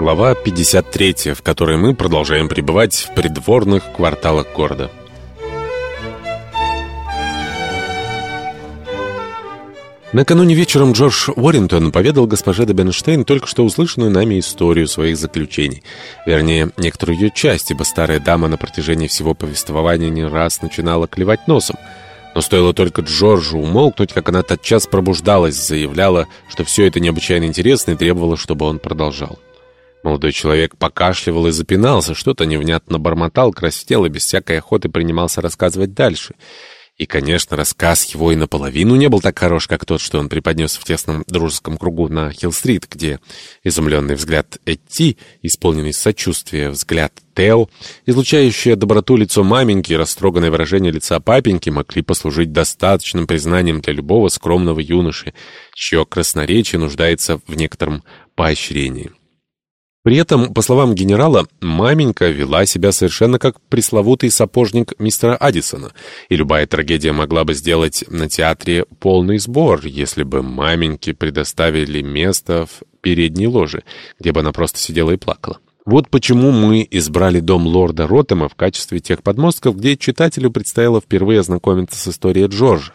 Глава 53, в которой мы продолжаем пребывать в придворных кварталах города. Накануне вечером Джордж Уоррингтон поведал госпоже де Бенштейн только что услышанную нами историю своих заключений. Вернее, некоторую ее часть, ибо старая дама на протяжении всего повествования не раз начинала клевать носом. Но стоило только Джорджу умолкнуть, как она тотчас пробуждалась, заявляла, что все это необычайно интересно и требовала, чтобы он продолжал. Молодой человек покашливал и запинался, что-то невнятно бормотал, краснел и без всякой охоты принимался рассказывать дальше — и, конечно, рассказ его и наполовину не был так хорош, как тот, что он преподнес в тесном дружеском кругу на Хилл-стрит, где изумленный взгляд Этти, исполненный сочувствия взгляд Тео, излучающее доброту лицо маменьки и растроганное выражение лица папеньки могли послужить достаточным признанием для любого скромного юноши, чье красноречие нуждается в некотором поощрении. При этом, по словам генерала, маменька вела себя совершенно как пресловутый сапожник мистера Аддисона, и любая трагедия могла бы сделать на театре полный сбор, если бы маменьке предоставили место в передней ложе, где бы она просто сидела и плакала. Вот почему мы избрали дом лорда Роттема в качестве тех подмостков, где читателю предстояло впервые ознакомиться с историей Джорджа.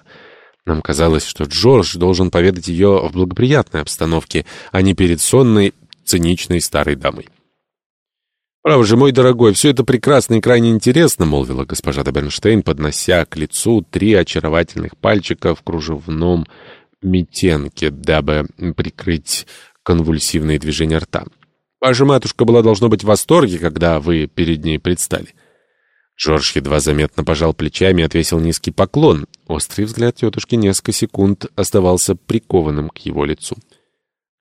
Нам казалось, что Джордж должен поведать ее в благоприятной обстановке, а не перед сонной циничной старой дамой. «Право же, мой дорогой, все это прекрасно и крайне интересно», — молвила госпожа Добернштейн, поднося к лицу три очаровательных пальчика в кружевном метенке, дабы прикрыть конвульсивные движения рта. «Ваша матушка была, должно быть, в восторге, когда вы перед ней предстали». Джордж едва заметно пожал плечами и отвесил низкий поклон. Острый взгляд тетушки несколько секунд оставался прикованным к его лицу.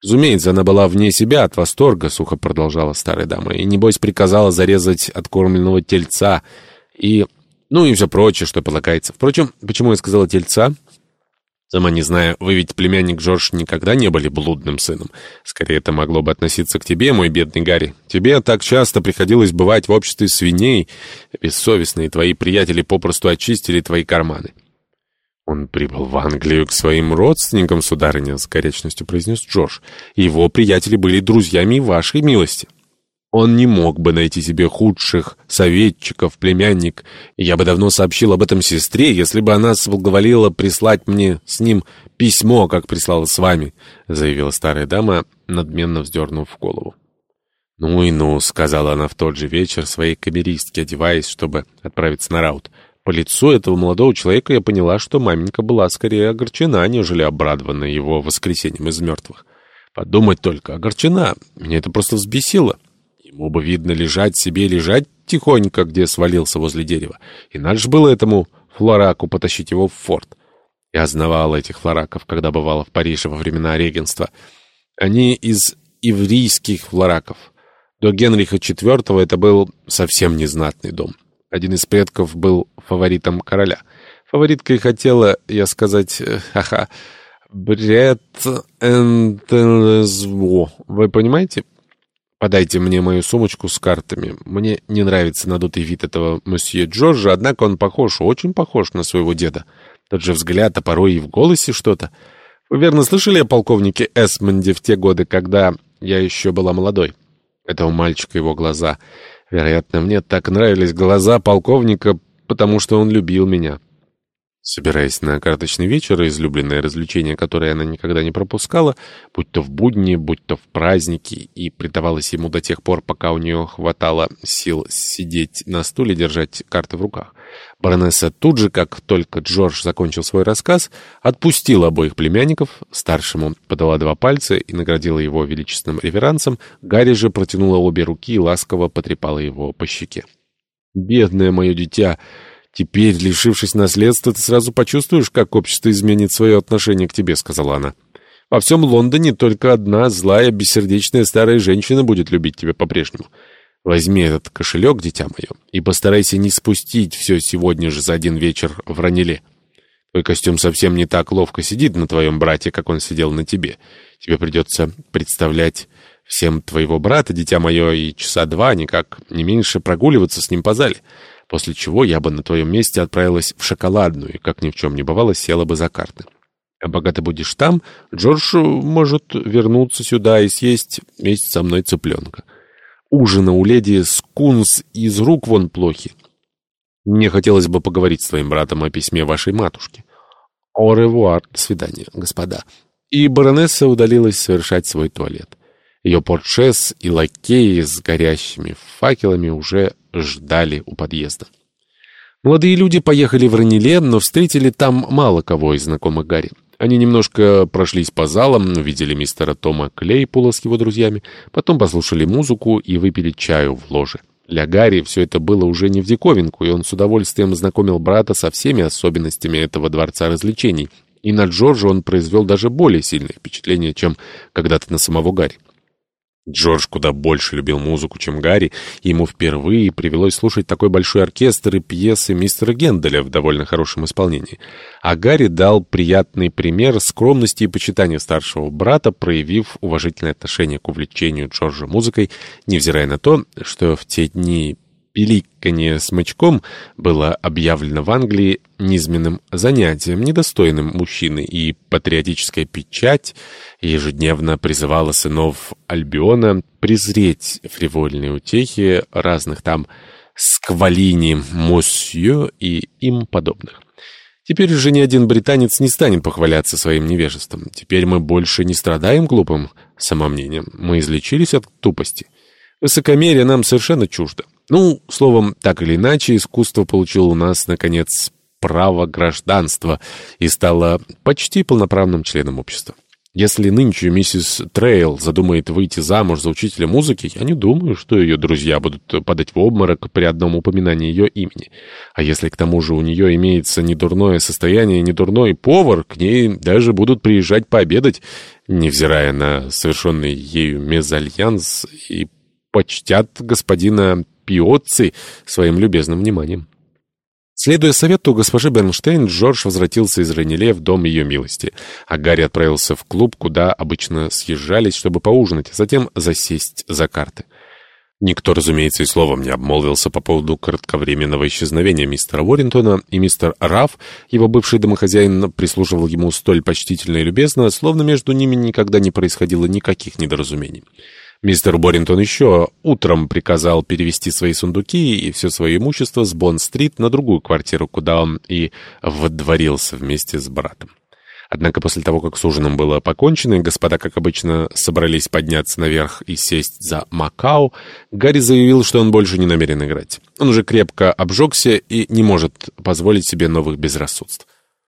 Разумеется, она была вне себя от восторга, сухо продолжала старая дама, и, небось, приказала зарезать откормленного тельца и... ну и все прочее, что полагается. Впрочем, почему я сказала тельца? Сама не знаю, вы ведь, племянник Джордж, никогда не были блудным сыном. Скорее, это могло бы относиться к тебе, мой бедный Гарри. Тебе так часто приходилось бывать в обществе свиней. Бессовестные твои приятели попросту очистили твои карманы. «Он прибыл в Англию к своим родственникам, сударыня», — с горячностью произнес Джордж. «Его приятели были друзьями вашей милости. Он не мог бы найти себе худших советчиков, племянник. Я бы давно сообщил об этом сестре, если бы она соблаговолила прислать мне с ним письмо, как прислала с вами», — заявила старая дама, надменно вздернув голову. «Ну и ну», — сказала она в тот же вечер своей камеристке, одеваясь, чтобы отправиться на раут. По лицу этого молодого человека я поняла, что маменька была скорее огорчена, нежели обрадована его воскресением из мертвых. Подумать только, огорчена. Меня это просто взбесило. Ему бы, видно, лежать себе, лежать тихонько, где свалился возле дерева. И надо же было этому флораку потащить его в форт. Я знавал этих флораков, когда бывала в Париже во времена регенства. Они из иврийских флораков. До Генриха IV это был совсем незнатный дом. Один из предков был фаворитом короля. Фаворитка и хотела, я сказать, э, ха-ха, бред энтезво. Вы понимаете? Подайте мне мою сумочку с картами. Мне не нравится надутый вид этого месье Джорджа, однако он похож, очень похож на своего деда. Тот же взгляд, а порой и в голосе что-то. Вы верно слышали о полковнике Эсмонде в те годы, когда я еще была молодой? Этого мальчика его глаза... Вероятно, мне так нравились глаза полковника, потому что он любил меня. Собираясь на карточный вечер, излюбленное развлечение, которое она никогда не пропускала, будь то в будни, будь то в праздники, и предавалось ему до тех пор, пока у нее хватало сил сидеть на стуле, держать карты в руках. Баронесса тут же, как только Джордж закончил свой рассказ, отпустила обоих племянников, старшему подала два пальца и наградила его величественным реверансом, Гарри же протянула обе руки и ласково потрепала его по щеке. «Бедное мое дитя!» «Теперь, лишившись наследства, ты сразу почувствуешь, как общество изменит свое отношение к тебе», — сказала она. «Во всем Лондоне только одна злая, бессердечная старая женщина будет любить тебя по-прежнему. Возьми этот кошелек, дитя мое, и постарайся не спустить все сегодня же за один вечер в Раниле. Твой костюм совсем не так ловко сидит на твоем брате, как он сидел на тебе. Тебе придется представлять всем твоего брата, дитя мое, и часа два, никак не меньше прогуливаться с ним по зале» после чего я бы на твоем месте отправилась в шоколадную и, как ни в чем не бывало, села бы за карты. А пока ты будешь там, Джордж может вернуться сюда и съесть вместе со мной цыпленка. Ужина у леди Скунс из рук вон плохи. Мне хотелось бы поговорить с твоим братом о письме вашей матушки. О ревуар, до свидания, господа. И баронесса удалилась совершать свой туалет. Ее портшес и лакеи с горящими факелами уже ждали у подъезда. Молодые люди поехали в Раниле, но встретили там мало кого из знакомых Гарри. Они немножко прошлись по залам, увидели мистера Тома Клейпула с его друзьями, потом послушали музыку и выпили чаю в ложе. Для Гарри все это было уже не в диковинку, и он с удовольствием знакомил брата со всеми особенностями этого дворца развлечений. И на Джорджа он произвел даже более сильное впечатление, чем когда-то на самого Гарри. Джордж куда больше любил музыку, чем Гарри, и ему впервые привелось слушать такой большой оркестр и пьесы мистера Генделя в довольно хорошем исполнении. А Гарри дал приятный пример скромности и почитания старшего брата, проявив уважительное отношение к увлечению Джорджа музыкой, невзирая на то, что в те дни пиликанье смычком было объявлено в Англии низменным занятием, недостойным мужчины, и патриотическая печать ежедневно призывала сынов Альбиона презреть фривольные утехи разных там сквалини, мосье и им подобных. Теперь же ни один британец не станет похваляться своим невежеством. Теперь мы больше не страдаем глупым самомнением. Мы излечились от тупости. Высокомерие нам совершенно чуждо. Ну, словом, так или иначе, искусство получило у нас, наконец, право гражданства и стало почти полноправным членом общества. Если нынче миссис Трейл задумает выйти замуж за учителя музыки, я не думаю, что ее друзья будут падать в обморок при одном упоминании ее имени. А если к тому же у нее имеется недурное состояние, недурной повар, к ней даже будут приезжать пообедать, невзирая на совершенный ею мезальянс, и почтят господина Пиоцци своим любезным вниманием. Следуя совету госпожи Бернштейн, Джордж возвратился из Ренеле в дом ее милости, а Гарри отправился в клуб, куда обычно съезжались, чтобы поужинать, а затем засесть за карты. Никто, разумеется, и словом не обмолвился по поводу кратковременного исчезновения мистера Уоррентона, и мистер Раф, его бывший домохозяин, прислуживал ему столь почтительно и любезно, словно между ними никогда не происходило никаких недоразумений. Мистер Боринтон еще утром приказал перевести свои сундуки и все свое имущество с Бонн-стрит на другую квартиру, куда он и водворился вместе с братом. Однако после того, как с ужином было покончено, и господа, как обычно, собрались подняться наверх и сесть за Макао, Гарри заявил, что он больше не намерен играть. Он уже крепко обжегся и не может позволить себе новых безрассудств.